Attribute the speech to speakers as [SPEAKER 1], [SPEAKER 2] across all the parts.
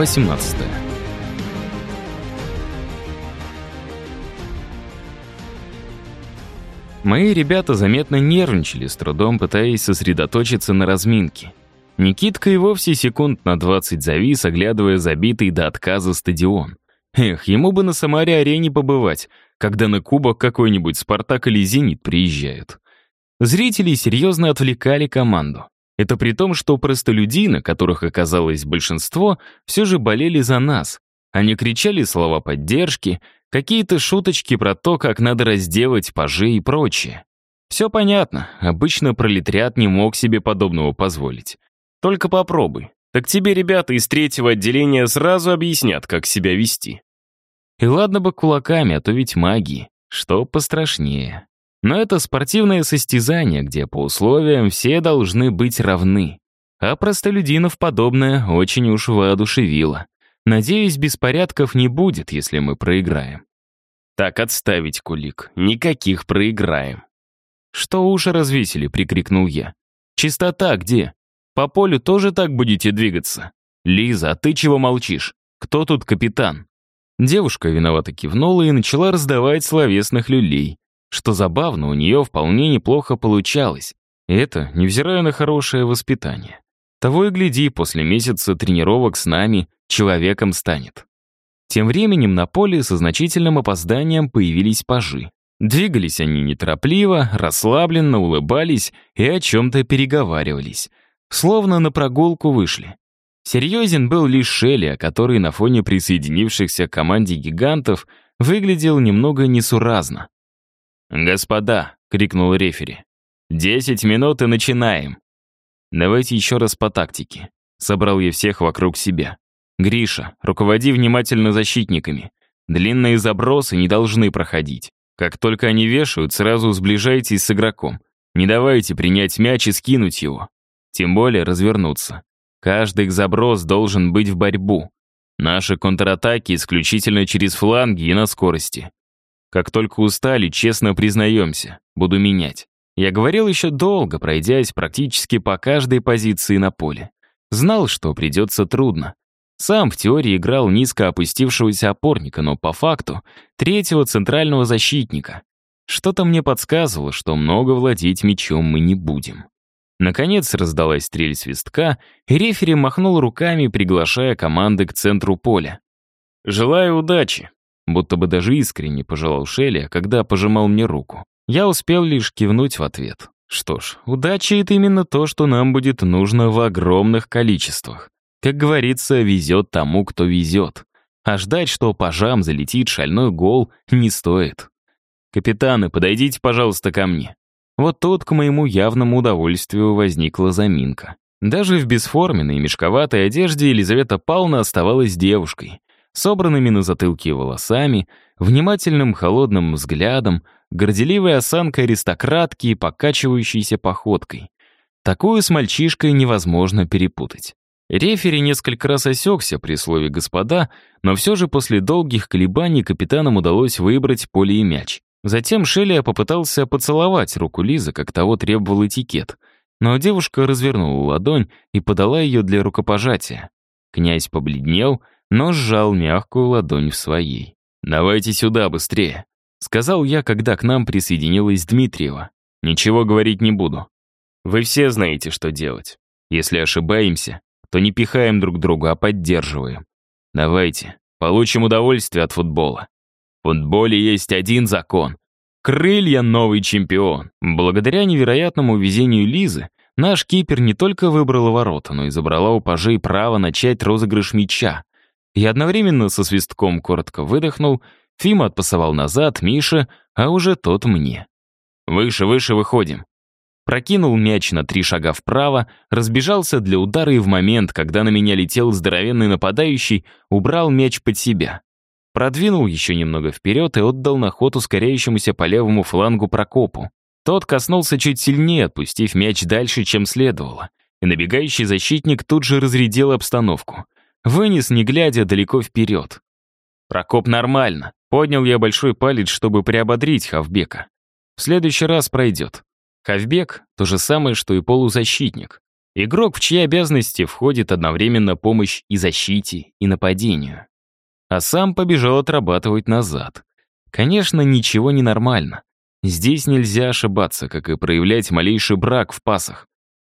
[SPEAKER 1] Глава 17. Мои ребята заметно нервничали, с трудом пытаясь сосредоточиться на разминке. Никитка и вовсе секунд на 20 завис, оглядывая забитый до отказа стадион. Эх, ему бы на Самаре-арене побывать, когда на кубок какой-нибудь «Спартак» или «Зенит» приезжают. Зрители серьезно отвлекали команду. Это при том, что простолюдины, которых оказалось большинство, все же болели за нас. Они кричали слова поддержки, какие-то шуточки про то, как надо разделать пажи и прочее. Все понятно, обычно пролетариат не мог себе подобного позволить. Только попробуй. Так тебе ребята из третьего отделения сразу объяснят, как себя вести. И ладно бы кулаками, а то ведь магии, что пострашнее. Но это спортивное состязание, где по условиям все должны быть равны. А простолюдинов подобное очень уж воодушевило. Надеюсь, беспорядков не будет, если мы проиграем. Так отставить, Кулик, никаких проиграем. «Что уши развесили?» — прикрикнул я. «Чистота где? По полю тоже так будете двигаться? Лиза, а ты чего молчишь? Кто тут капитан?» Девушка виновато кивнула и начала раздавать словесных люлей. Что забавно, у нее вполне неплохо получалось. И это, невзирая на хорошее воспитание. Того и гляди, после месяца тренировок с нами человеком станет. Тем временем на поле со значительным опозданием появились пажи. Двигались они неторопливо, расслабленно улыбались и о чем-то переговаривались. Словно на прогулку вышли. Серьезен был лишь Шелли, который на фоне присоединившихся к команде гигантов выглядел немного несуразно. «Господа!» — крикнул рефери. «Десять минут и начинаем!» «Давайте еще раз по тактике». Собрал я всех вокруг себя. «Гриша, руководи внимательно защитниками. Длинные забросы не должны проходить. Как только они вешают, сразу сближайтесь с игроком. Не давайте принять мяч и скинуть его. Тем более развернуться. Каждый заброс должен быть в борьбу. Наши контратаки исключительно через фланги и на скорости. Как только устали, честно признаемся, буду менять. Я говорил еще долго, пройдясь практически по каждой позиции на поле. Знал, что придется трудно. Сам в теории играл низко опустившегося опорника, но по факту третьего центрального защитника. Что-то мне подсказывало, что много владеть мячом мы не будем. Наконец раздалась стрель свистка, и рефери махнул руками, приглашая команды к центру поля. «Желаю удачи», будто бы даже искренне пожелал Шелли, когда пожимал мне руку. Я успел лишь кивнуть в ответ. Что ж, удача — это именно то, что нам будет нужно в огромных количествах. Как говорится, везет тому, кто везет. А ждать, что пажам залетит шальной гол, не стоит. «Капитаны, подойдите, пожалуйста, ко мне». Вот тут, к моему явному удовольствию, возникла заминка. Даже в бесформенной мешковатой одежде Елизавета Павловна оставалась девушкой собранными на затылке волосами, внимательным холодным взглядом, горделивой осанкой аристократки и покачивающейся походкой. Такую с мальчишкой невозможно перепутать. Рефери несколько раз осекся при слове «господа», но все же после долгих колебаний капитанам удалось выбрать поле и мяч. Затем Шелия попытался поцеловать руку Лизы, как того требовал этикет. Но девушка развернула ладонь и подала ее для рукопожатия. Князь побледнел, но сжал мягкую ладонь в своей. «Давайте сюда быстрее», — сказал я, когда к нам присоединилась Дмитриева. «Ничего говорить не буду. Вы все знаете, что делать. Если ошибаемся, то не пихаем друг друга, а поддерживаем. Давайте, получим удовольствие от футбола. В футболе есть один закон. Крылья — новый чемпион. Благодаря невероятному везению Лизы, наш кипер не только выбрал ворота, но и забрала у пажей право начать розыгрыш мяча. Я одновременно со свистком коротко выдохнул, Фима отпасовал назад, Миша, а уже тот мне. «Выше, выше выходим». Прокинул мяч на три шага вправо, разбежался для удара и в момент, когда на меня летел здоровенный нападающий, убрал мяч под себя. Продвинул еще немного вперед и отдал на ход ускоряющемуся по левому флангу Прокопу. Тот коснулся чуть сильнее, отпустив мяч дальше, чем следовало. И набегающий защитник тут же разрядил обстановку — Вынес, не глядя, далеко вперед. Прокоп нормально. Поднял я большой палец, чтобы приободрить Хавбека. В следующий раз пройдет. Хавбек — то же самое, что и полузащитник. Игрок, в чьи обязанности входит одновременно помощь и защите, и нападению. А сам побежал отрабатывать назад. Конечно, ничего не нормально. Здесь нельзя ошибаться, как и проявлять малейший брак в пасах.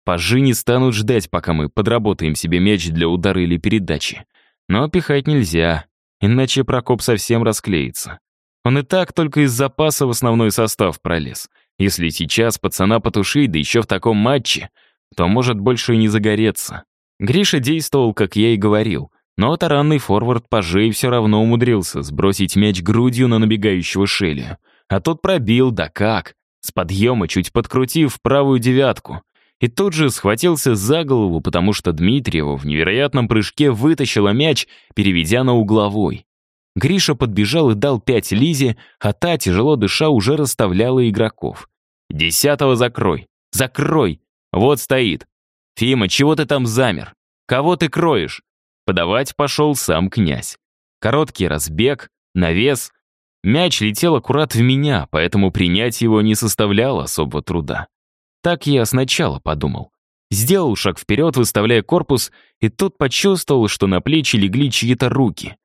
[SPEAKER 1] Пажи не станут ждать, пока мы подработаем себе мяч для удара или передачи. Но пихать нельзя, иначе Прокоп совсем расклеится. Он и так только из запаса в основной состав пролез. Если сейчас пацана потушить, да еще в таком матче, то может больше и не загореться. Гриша действовал, как я и говорил, но таранный форвард пажей все равно умудрился сбросить мяч грудью на набегающего Шелли. А тот пробил, да как, с подъема чуть подкрутив правую девятку. И тут же схватился за голову, потому что Дмитриева в невероятном прыжке вытащила мяч, переведя на угловой. Гриша подбежал и дал пять Лизе, а та, тяжело дыша, уже расставляла игроков. «Десятого закрой! Закрой! Вот стоит! Фима, чего ты там замер? Кого ты кроешь?» Подавать пошел сам князь. Короткий разбег, навес. Мяч летел аккурат в меня, поэтому принять его не составляло особого труда. Так я сначала подумал. Сделал шаг вперед, выставляя корпус, и тут почувствовал, что на плечи легли чьи-то руки.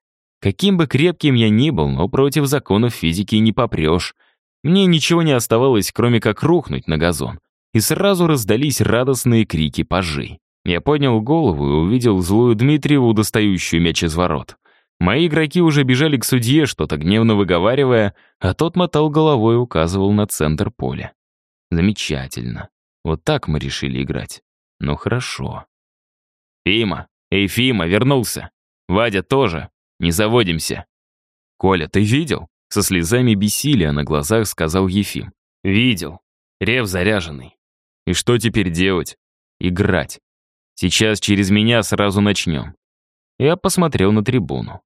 [SPEAKER 1] Каким бы крепким я ни был, но против законов физики не попрешь. Мне ничего не оставалось, кроме как рухнуть на газон. И сразу раздались радостные крики пажей. Я поднял голову и увидел злую Дмитриеву, достающую мяч из ворот. Мои игроки уже бежали к судье, что-то гневно выговаривая, а тот мотал головой и указывал на центр поля. Замечательно. Вот так мы решили играть. Ну хорошо. Фима! Эй, Фима, вернулся! Вадя тоже! Не заводимся!» «Коля, ты видел?» Со слезами бессилия на глазах сказал Ефим. «Видел. Рев заряженный. И что теперь делать? Играть. Сейчас через меня сразу начнем». Я посмотрел на трибуну.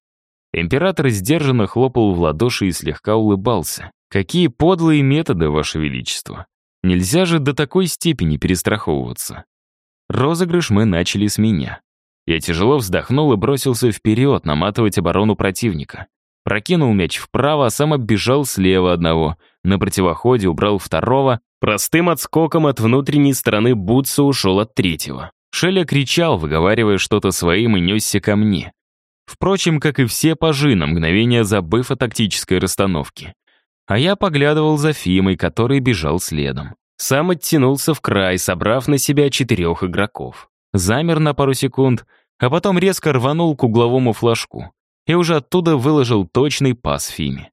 [SPEAKER 1] Император сдержанно хлопал в ладоши и слегка улыбался. «Какие подлые методы, Ваше Величество! Нельзя же до такой степени перестраховываться!» Розыгрыш мы начали с меня. Я тяжело вздохнул и бросился вперед, наматывать оборону противника. Прокинул мяч вправо, а сам оббежал слева одного. На противоходе убрал второго. Простым отскоком от внутренней стороны Бутса ушел от третьего. Шеля кричал, выговаривая что-то своим и несся ко мне. Впрочем, как и все пажи, на мгновение забыв о тактической расстановке. А я поглядывал за Фимой, который бежал следом. Сам оттянулся в край, собрав на себя четырех игроков замер на пару секунд, а потом резко рванул к угловому флажку и уже оттуда выложил точный пас Фиме.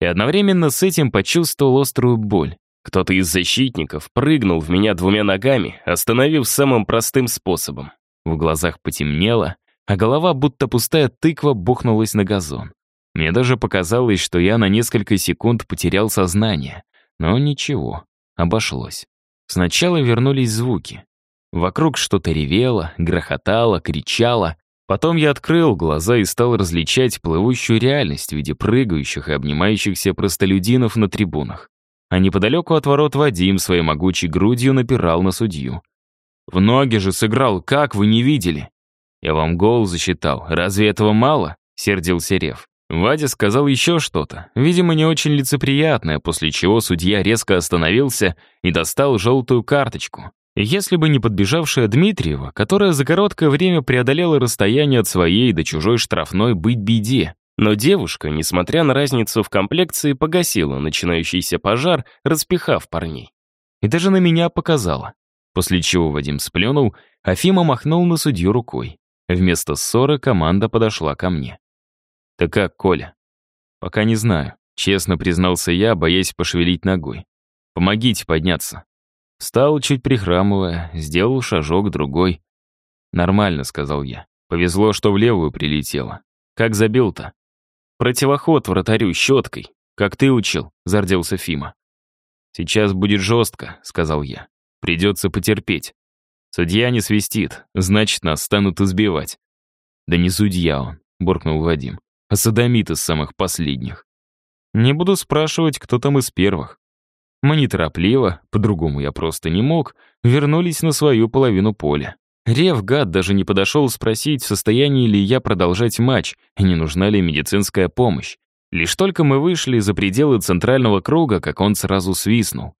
[SPEAKER 1] И одновременно с этим почувствовал острую боль. Кто-то из защитников прыгнул в меня двумя ногами, остановив самым простым способом. В глазах потемнело, а голова, будто пустая тыква, бухнулась на газон. Мне даже показалось, что я на несколько секунд потерял сознание. Но ничего, обошлось. Сначала вернулись звуки. Вокруг что-то ревело, грохотало, кричало. Потом я открыл глаза и стал различать плывущую реальность в виде прыгающих и обнимающихся простолюдинов на трибунах. А неподалеку от ворот Вадим своей могучей грудью напирал на судью. «В ноги же сыграл, как вы не видели?» «Я вам гол засчитал. Разве этого мало?» — сердился Рев. Вадя сказал еще что-то, видимо, не очень лицеприятное, после чего судья резко остановился и достал желтую карточку. Если бы не подбежавшая Дмитриева, которая за короткое время преодолела расстояние от своей до чужой штрафной быть беде. Но девушка, несмотря на разницу в комплекции, погасила начинающийся пожар, распихав парней. И даже на меня показала. После чего Вадим сплюнул, а Фима махнул на судью рукой. Вместо ссоры команда подошла ко мне. «Ты как, Коля?» «Пока не знаю», — честно признался я, боясь пошевелить ногой. «Помогите подняться». Встал, чуть прихрамывая, сделал шажок другой. «Нормально», — сказал я. «Повезло, что в левую прилетело. Как забил-то?» «Противоход вратарю щеткой. Как ты учил», — зарделся Фима. «Сейчас будет жестко», — сказал я. «Придется потерпеть. Судья не свистит, значит, нас станут избивать». «Да не судья он», — буркнул Вадим, «а садомит из самых последних». «Не буду спрашивать, кто там из первых. Мы неторопливо, по-другому я просто не мог, вернулись на свою половину поля. Рев, гад, даже не подошел спросить, в состоянии ли я продолжать матч и не нужна ли медицинская помощь. Лишь только мы вышли за пределы центрального круга, как он сразу свистнул.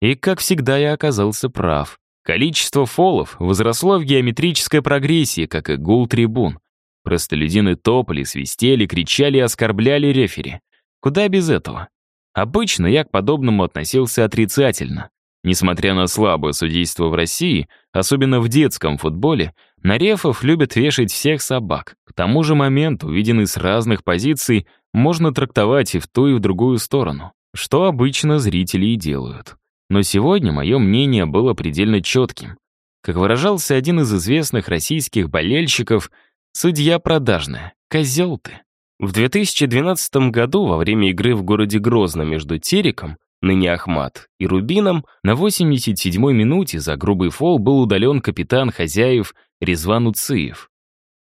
[SPEAKER 1] И, как всегда, я оказался прав. Количество фолов возросло в геометрической прогрессии, как и гул трибун. Простолюдины топали, свистели, кричали и оскорбляли рефери. Куда без этого? Обычно я к подобному относился отрицательно. Несмотря на слабое судейство в России, особенно в детском футболе, на рефов любят вешать всех собак. К тому же момент, увиденный с разных позиций, можно трактовать и в ту, и в другую сторону, что обычно зрители и делают. Но сегодня мое мнение было предельно четким. Как выражался один из известных российских болельщиков, судья продажная, козел ты. В 2012 году во время игры в городе Грозно между Тереком, ныне Ахмат, и Рубином на 87-й минуте за грубый фол был удален капитан хозяев Резван Уциев.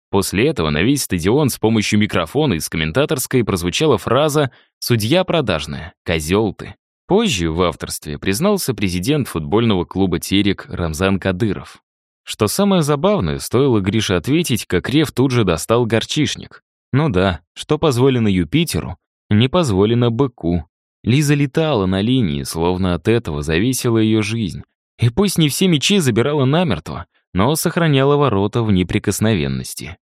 [SPEAKER 1] После этого на весь стадион с помощью микрофона из комментаторской прозвучала фраза «Судья продажная, козел ты». Позже в авторстве признался президент футбольного клуба «Терек» Рамзан Кадыров. Что самое забавное, стоило Грише ответить, как Рев тут же достал горчишник. Ну да, что позволено Юпитеру, не позволено быку. Лиза летала на линии, словно от этого зависела ее жизнь. И пусть не все мечи забирала намертво, но сохраняла ворота в неприкосновенности.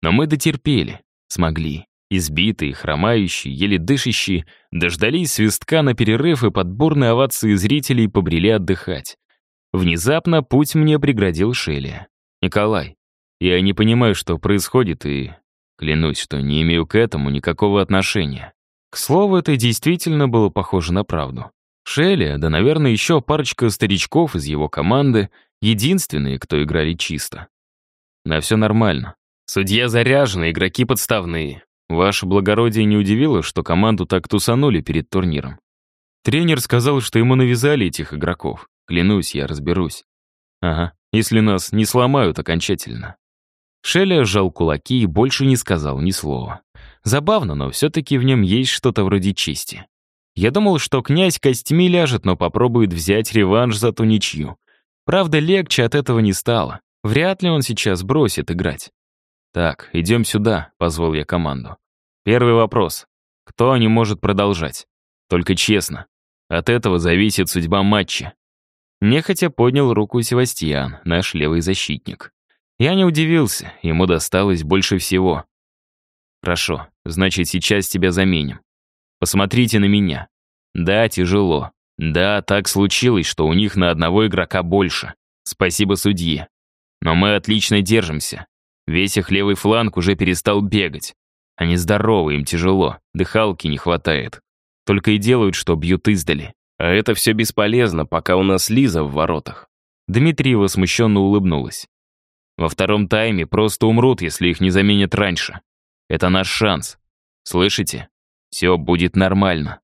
[SPEAKER 1] Но мы дотерпели, смогли. Избитые, хромающие, еле дышащие, дождались свистка на перерыв и подборные овации зрителей побрели отдыхать. Внезапно путь мне преградил Шелли. «Николай, я не понимаю, что происходит, и клянусь, что не имею к этому никакого отношения». К слову, это действительно было похоже на правду. Шелли, да, наверное, еще парочка старичков из его команды, единственные, кто играли чисто. На все нормально. Судья заряжен, игроки подставные. Ваше благородие не удивило, что команду так тусанули перед турниром? Тренер сказал, что ему навязали этих игроков. Клянусь, я разберусь. Ага, если нас не сломают окончательно. Шелли сжал кулаки и больше не сказал ни слова. Забавно, но все-таки в нем есть что-то вроде чести. Я думал, что князь костьми ляжет, но попробует взять реванш за ту ничью. Правда, легче от этого не стало. Вряд ли он сейчас бросит играть. «Так, идем сюда», — позвал я команду. «Первый вопрос. Кто не может продолжать? Только честно. От этого зависит судьба матча». Нехотя поднял руку Севастьян, наш левый защитник. Я не удивился, ему досталось больше всего. «Хорошо, значит, сейчас тебя заменим. Посмотрите на меня. Да, тяжело. Да, так случилось, что у них на одного игрока больше. Спасибо судье. Но мы отлично держимся. Весь их левый фланг уже перестал бегать. Они здоровы, им тяжело, дыхалки не хватает. Только и делают, что бьют издали. А это все бесполезно, пока у нас Лиза в воротах. Дмитриева смущенно улыбнулась. Во втором тайме просто умрут, если их не заменят раньше. Это наш шанс. Слышите? Все будет нормально.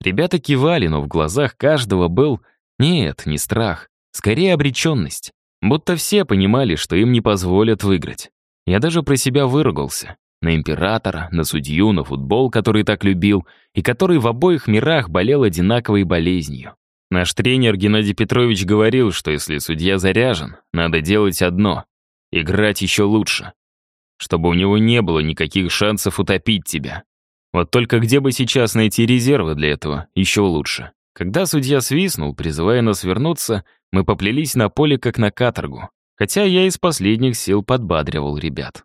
[SPEAKER 1] Ребята кивали, но в глазах каждого был... Нет, не страх. Скорее обреченность. Будто все понимали, что им не позволят выиграть. Я даже про себя выругался. На императора, на судью, на футбол, который так любил, и который в обоих мирах болел одинаковой болезнью. Наш тренер Геннадий Петрович говорил, что если судья заряжен, надо делать одно — играть еще лучше. Чтобы у него не было никаких шансов утопить тебя. Вот только где бы сейчас найти резервы для этого, еще лучше. Когда судья свистнул, призывая нас вернуться, мы поплелись на поле как на каторгу хотя я из последних сил подбадривал ребят.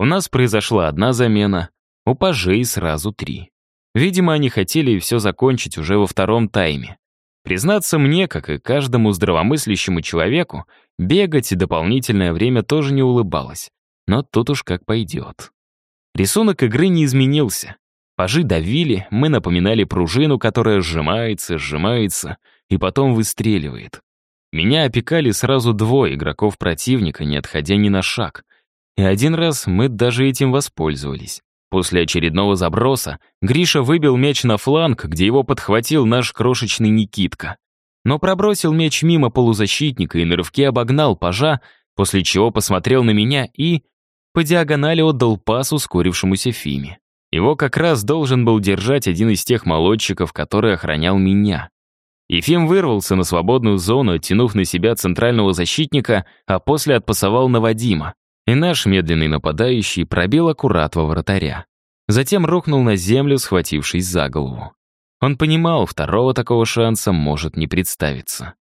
[SPEAKER 1] У нас произошла одна замена, у пажей сразу три. Видимо, они хотели все закончить уже во втором тайме. Признаться мне, как и каждому здравомыслящему человеку, бегать и дополнительное время тоже не улыбалось. Но тут уж как пойдет. Рисунок игры не изменился. Пажи давили, мы напоминали пружину, которая сжимается, сжимается и потом выстреливает. Меня опекали сразу двое игроков противника, не отходя ни на шаг. И один раз мы даже этим воспользовались. После очередного заброса Гриша выбил мяч на фланг, где его подхватил наш крошечный Никитка. Но пробросил мяч мимо полузащитника и на рывке обогнал пажа, после чего посмотрел на меня и по диагонали отдал пас ускорившемуся Фиме. Его как раз должен был держать один из тех молодчиков, который охранял меня. Ефим вырвался на свободную зону, оттянув на себя центрального защитника, а после отпасовал на Вадима. И наш медленный нападающий пробил аккурат во вратаря. Затем рухнул на землю, схватившись за голову. Он понимал, второго такого шанса может не представиться.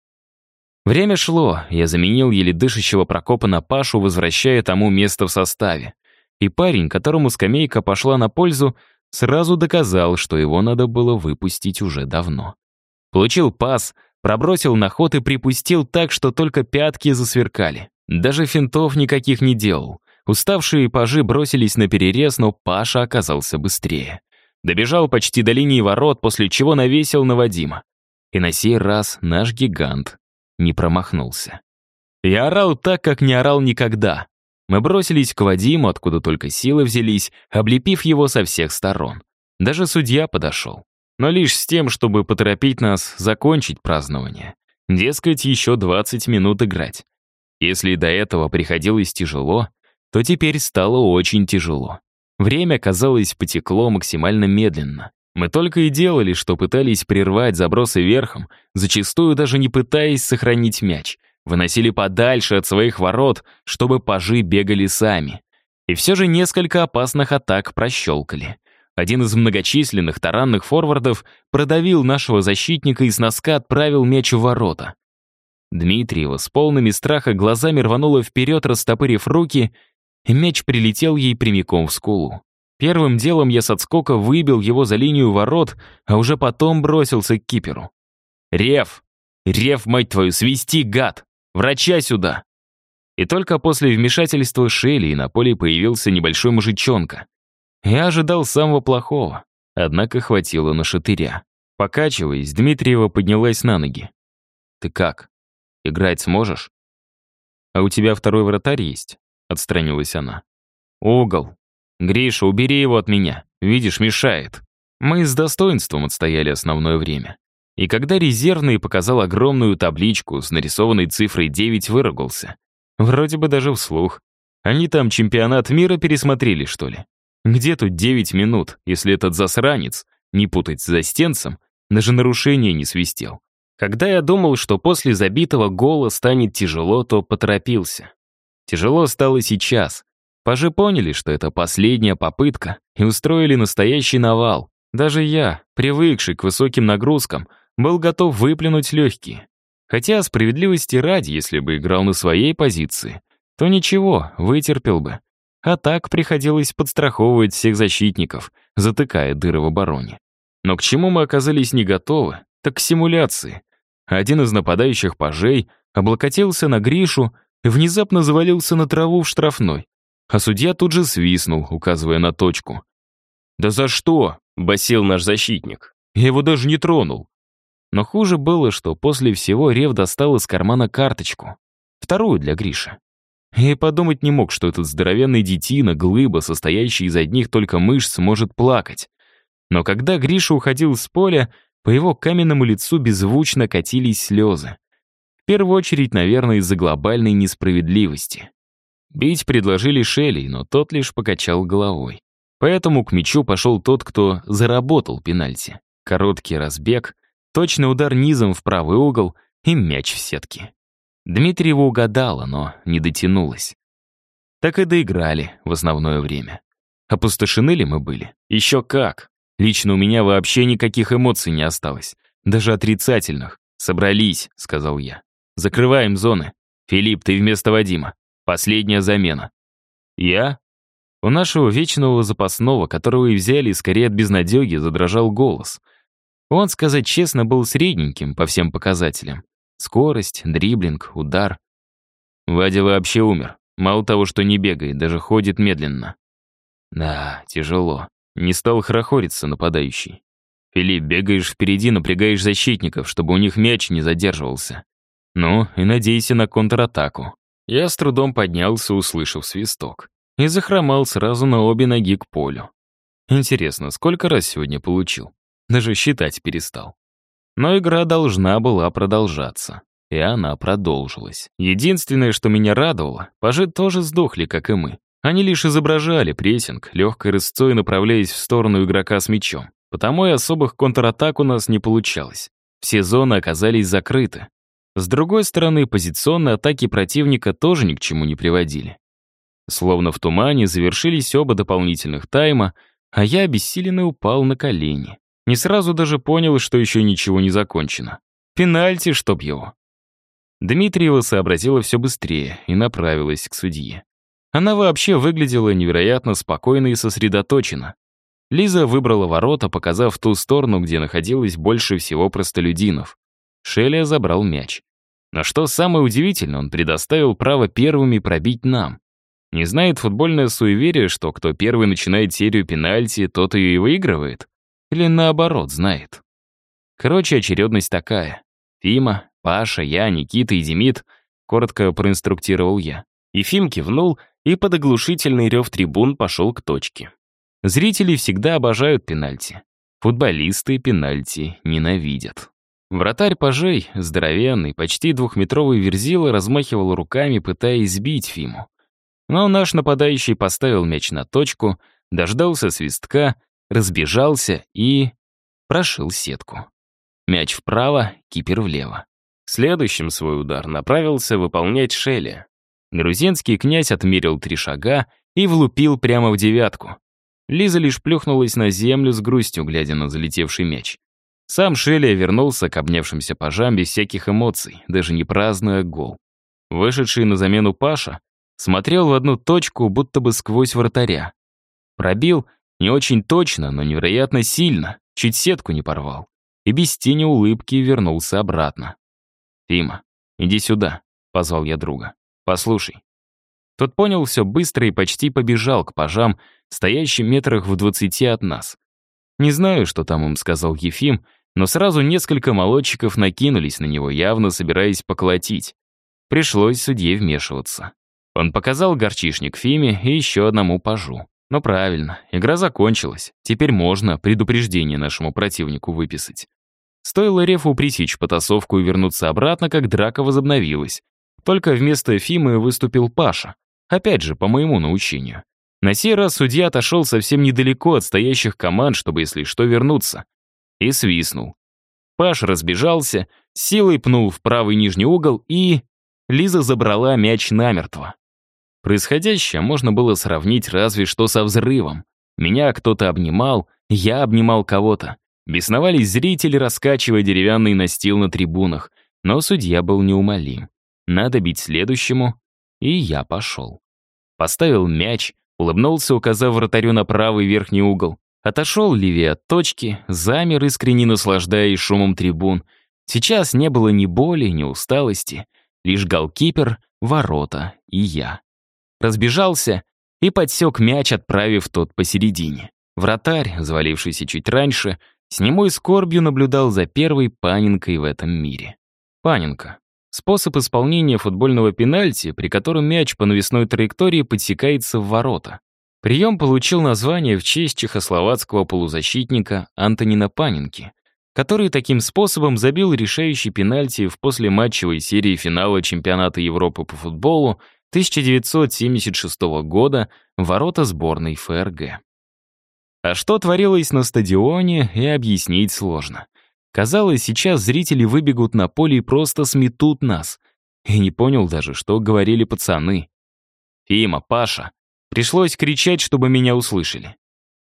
[SPEAKER 1] Время шло, я заменил еле дышащего Прокопа на Пашу, возвращая тому место в составе. И парень, которому скамейка пошла на пользу, сразу доказал, что его надо было выпустить уже давно. Получил пас, пробросил на ход и припустил так, что только пятки засверкали. Даже финтов никаких не делал. Уставшие пажи бросились на перерез, но Паша оказался быстрее. Добежал почти до линии ворот, после чего навесил на Вадима. И на сей раз наш гигант не промахнулся. Я орал так, как не орал никогда. Мы бросились к Вадиму, откуда только силы взялись, облепив его со всех сторон. Даже судья подошел. Но лишь с тем, чтобы поторопить нас закончить празднование. Дескать, еще 20 минут играть. Если до этого приходилось тяжело, то теперь стало очень тяжело. Время, казалось, потекло максимально медленно. Мы только и делали, что пытались прервать забросы верхом, зачастую даже не пытаясь сохранить мяч. Выносили подальше от своих ворот, чтобы пажи бегали сами. И все же несколько опасных атак прощелкали. Один из многочисленных таранных форвардов продавил нашего защитника и с носка отправил мяч в ворота. Дмитриева с полными страха глазами рванула вперед, растопырив руки, и мяч прилетел ей прямиком в скулу. Первым делом я с отскока выбил его за линию ворот, а уже потом бросился к киперу. «Рев! Рев, мать твою, свисти, гад! Врача сюда!» И только после вмешательства Шелли на поле появился небольшой мужичонка. Я ожидал самого плохого, однако хватило на шатыря. Покачиваясь, Дмитриева поднялась на ноги. «Ты как? Играть сможешь?» «А у тебя второй вратарь есть?» — отстранилась она. «Угол. Гриша, убери его от меня. Видишь, мешает». Мы с достоинством отстояли основное время. И когда резервный показал огромную табличку с нарисованной цифрой 9, выругался. Вроде бы даже вслух. Они там чемпионат мира пересмотрели, что ли? Где тут 9 минут, если этот засранец, не путать с застенцем, даже нарушение не свистел? Когда я думал, что после забитого гола станет тяжело, то поторопился. Тяжело стало сейчас. Пажи поняли, что это последняя попытка, и устроили настоящий навал. Даже я, привыкший к высоким нагрузкам, был готов выплюнуть легкие. Хотя, справедливости ради, если бы играл на своей позиции, то ничего, вытерпел бы. А так приходилось подстраховывать всех защитников, затыкая дыры в обороне. Но к чему мы оказались не готовы, так к симуляции. Один из нападающих пажей облокотился на Гришу и внезапно завалился на траву в штрафной. А судья тут же свистнул, указывая на точку. «Да за что?» — басил наш защитник. «Я его даже не тронул». Но хуже было, что после всего Рев достал из кармана карточку. Вторую для Гриши. И подумать не мог, что этот здоровенный детина, глыба, состоящий из одних только мышц, может плакать. Но когда Гриша уходил с поля, по его каменному лицу беззвучно катились слезы. В первую очередь, наверное, из-за глобальной несправедливости. Бить предложили Шелли, но тот лишь покачал головой. Поэтому к мячу пошел тот, кто заработал пенальти. Короткий разбег, точный удар низом в правый угол и мяч в сетке. Дмитриева угадала, но не дотянулась. Так и доиграли в основное время. Опустошены ли мы были? Еще как. Лично у меня вообще никаких эмоций не осталось. Даже отрицательных. «Собрались», — сказал я. «Закрываем зоны. Филипп, ты вместо Вадима. Последняя замена». «Я?» У нашего вечного запасного, которого и взяли скорее от безнадеги, задрожал голос. Он, сказать честно, был средненьким по всем показателям. Скорость, дриблинг, удар. Вадя вообще умер. Мало того, что не бегает, даже ходит медленно. Да, тяжело. Не стал хорохориться нападающий. «Филипп, бегаешь впереди, напрягаешь защитников, чтобы у них мяч не задерживался. Ну, и надейся на контратаку». Я с трудом поднялся, услышав свисток, и захромал сразу на обе ноги к полю. Интересно, сколько раз сегодня получил? Даже считать перестал. Но игра должна была продолжаться. И она продолжилась. Единственное, что меня радовало, пажи тоже сдохли, как и мы. Они лишь изображали прессинг, легкой рысцой направляясь в сторону игрока с мячом. Потому и особых контратак у нас не получалось. Все зоны оказались закрыты. С другой стороны, позиционные атаки противника тоже ни к чему не приводили. Словно в тумане завершились оба дополнительных тайма, а я обессиленно упал на колени. Не сразу даже понял, что еще ничего не закончено. Пенальти, чтоб его. Дмитриева сообразила все быстрее и направилась к судье. Она вообще выглядела невероятно спокойно и сосредоточенно. Лиза выбрала ворота, показав ту сторону, где находилось больше всего простолюдинов. Шелия забрал мяч. Но что самое удивительное, он предоставил право первыми пробить нам. Не знает футбольное суеверие, что кто первый начинает серию пенальти, тот и выигрывает? Или наоборот, знает? Короче, очередность такая. Фима, Паша, я, Никита и Демид, коротко проинструктировал я. Ефим кивнул и под оглушительный рев трибун пошел к точке. Зрители всегда обожают пенальти. Футболисты пенальти ненавидят. Вратарь пажей, здоровенный, почти двухметровый верзила, размахивал руками, пытаясь сбить Фиму. Но наш нападающий поставил мяч на точку, дождался свистка, разбежался и... прошил сетку. Мяч вправо, кипер влево. Следующим свой удар направился выполнять Шелли. Грузинский князь отмерил три шага и влупил прямо в девятку. Лиза лишь плюхнулась на землю с грустью, глядя на залетевший мяч. Сам Шелли вернулся к обнявшимся пажам без всяких эмоций, даже не празднуя гол. Вышедший на замену Паша смотрел в одну точку, будто бы сквозь вратаря. Пробил не очень точно, но невероятно сильно, чуть сетку не порвал. И без тени улыбки вернулся обратно. «Фима, иди сюда», — позвал я друга. «Послушай». Тот понял все быстро и почти побежал к пажам, стоящим метрах в двадцати от нас. Не знаю, что там им сказал Ефим, но сразу несколько молодчиков накинулись на него, явно собираясь поколотить. Пришлось судье вмешиваться. Он показал горчишник Фиме и еще одному пажу. Но правильно, игра закончилась. Теперь можно предупреждение нашему противнику выписать. Стоило Рефу пресечь потасовку и вернуться обратно, как драка возобновилась. Только вместо Фимы выступил Паша. Опять же, по моему научению. На сей раз судья отошел совсем недалеко от стоящих команд, чтобы, если что, вернуться. И свистнул. Паш разбежался, силой пнул в правый нижний угол и... Лиза забрала мяч намертво. Происходящее можно было сравнить разве что со взрывом. Меня кто-то обнимал, я обнимал кого-то. Бесновались зрители, раскачивая деревянный настил на трибунах, но судья был неумолим. Надо бить следующему, и я пошел. Поставил мяч, улыбнулся, указав вратарю на правый верхний угол. Отошел левее от точки, замер, искренне наслаждаясь шумом трибун. Сейчас не было ни боли, ни усталости, лишь голкипер, ворота и я разбежался и подсек мяч, отправив тот посередине. Вратарь, завалившийся чуть раньше, с немой скорбью наблюдал за первой панинкой в этом мире. Панинка — способ исполнения футбольного пенальти, при котором мяч по навесной траектории подсекается в ворота. Прием получил название в честь чехословацкого полузащитника Антонина Панинки, который таким способом забил решающий пенальти в послематчевой серии финала чемпионата Европы по футболу 1976 года ворота сборной ФРГ. А что творилось на стадионе, и объяснить сложно. Казалось, сейчас зрители выбегут на поле и просто сметут нас. И не понял даже, что говорили пацаны. «Фима, Паша!» Пришлось кричать, чтобы меня услышали.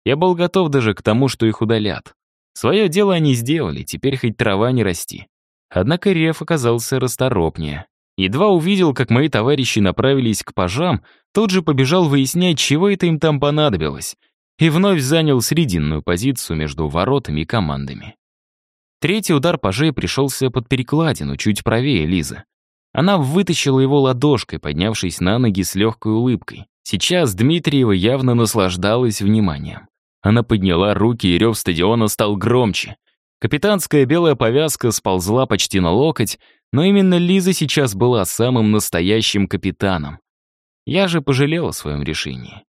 [SPEAKER 1] Я был готов даже к тому, что их удалят. Свое дело они сделали, теперь хоть трава не расти. Однако Реф оказался расторопнее. Едва увидел, как мои товарищи направились к пажам, тут же побежал выяснять, чего это им там понадобилось, и вновь занял срединную позицию между воротами и командами. Третий удар пажей пришелся под перекладину, чуть правее Лизы. Она вытащила его ладошкой, поднявшись на ноги с легкой улыбкой. Сейчас Дмитриева явно наслаждалась вниманием. Она подняла руки, и рев стадиона стал громче. Капитанская белая повязка сползла почти на локоть, но именно Лиза сейчас была самым настоящим капитаном. Я же пожалел о своем решении.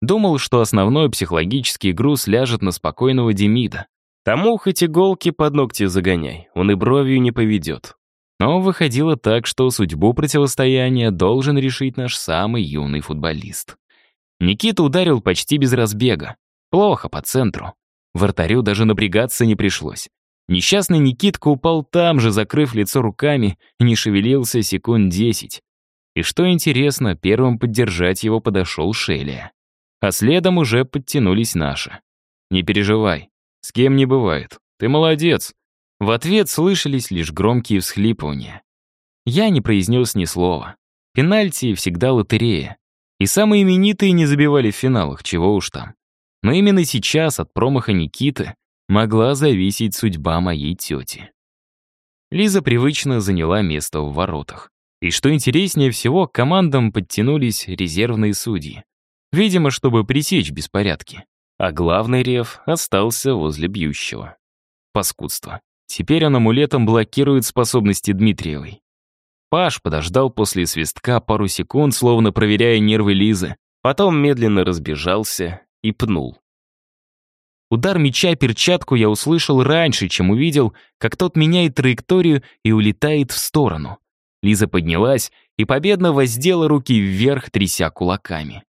[SPEAKER 1] Думал, что основной психологический груз ляжет на спокойного Демида. Тому хоть иголки под ногти загоняй, он и бровью не поведет. Но выходило так, что судьбу противостояния должен решить наш самый юный футболист. Никита ударил почти без разбега. Плохо, по центру. Вратарю даже напрягаться не пришлось. Несчастный Никитка упал там же, закрыв лицо руками, не шевелился секунд десять. И что интересно, первым поддержать его подошел Шелия. А следом уже подтянулись наши. «Не переживай, с кем не бывает. Ты молодец». В ответ слышались лишь громкие всхлипывания. Я не произнес ни слова. Пенальти всегда лотерея. И самые именитые не забивали в финалах, чего уж там. Но именно сейчас от промаха Никиты могла зависеть судьба моей тети. Лиза привычно заняла место в воротах. И что интереснее всего, к командам подтянулись резервные судьи. Видимо, чтобы пресечь беспорядки. А главный рев остался возле бьющего. Паскудство. Теперь он амулетом блокирует способности Дмитриевой. Паш подождал после свистка пару секунд, словно проверяя нервы Лизы, потом медленно разбежался и пнул. Удар меча перчатку я услышал раньше, чем увидел, как тот меняет траекторию и улетает в сторону. Лиза поднялась и победно воздела руки вверх, тряся кулаками.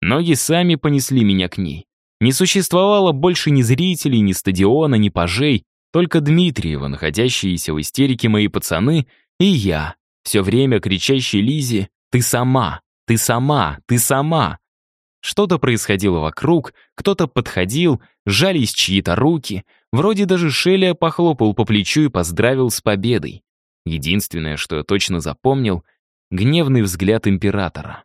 [SPEAKER 1] Ноги сами понесли меня к ней. Не существовало больше ни зрителей, ни стадиона, ни пажей, только Дмитриева, находящиеся в истерике мои пацаны, и я, все время кричащий Лизе «Ты сама! Ты сама! Ты сама!» Что-то происходило вокруг, кто-то подходил, жались чьи-то руки, вроде даже Шелия похлопал по плечу и поздравил с победой. Единственное, что я точно запомнил — гневный взгляд императора.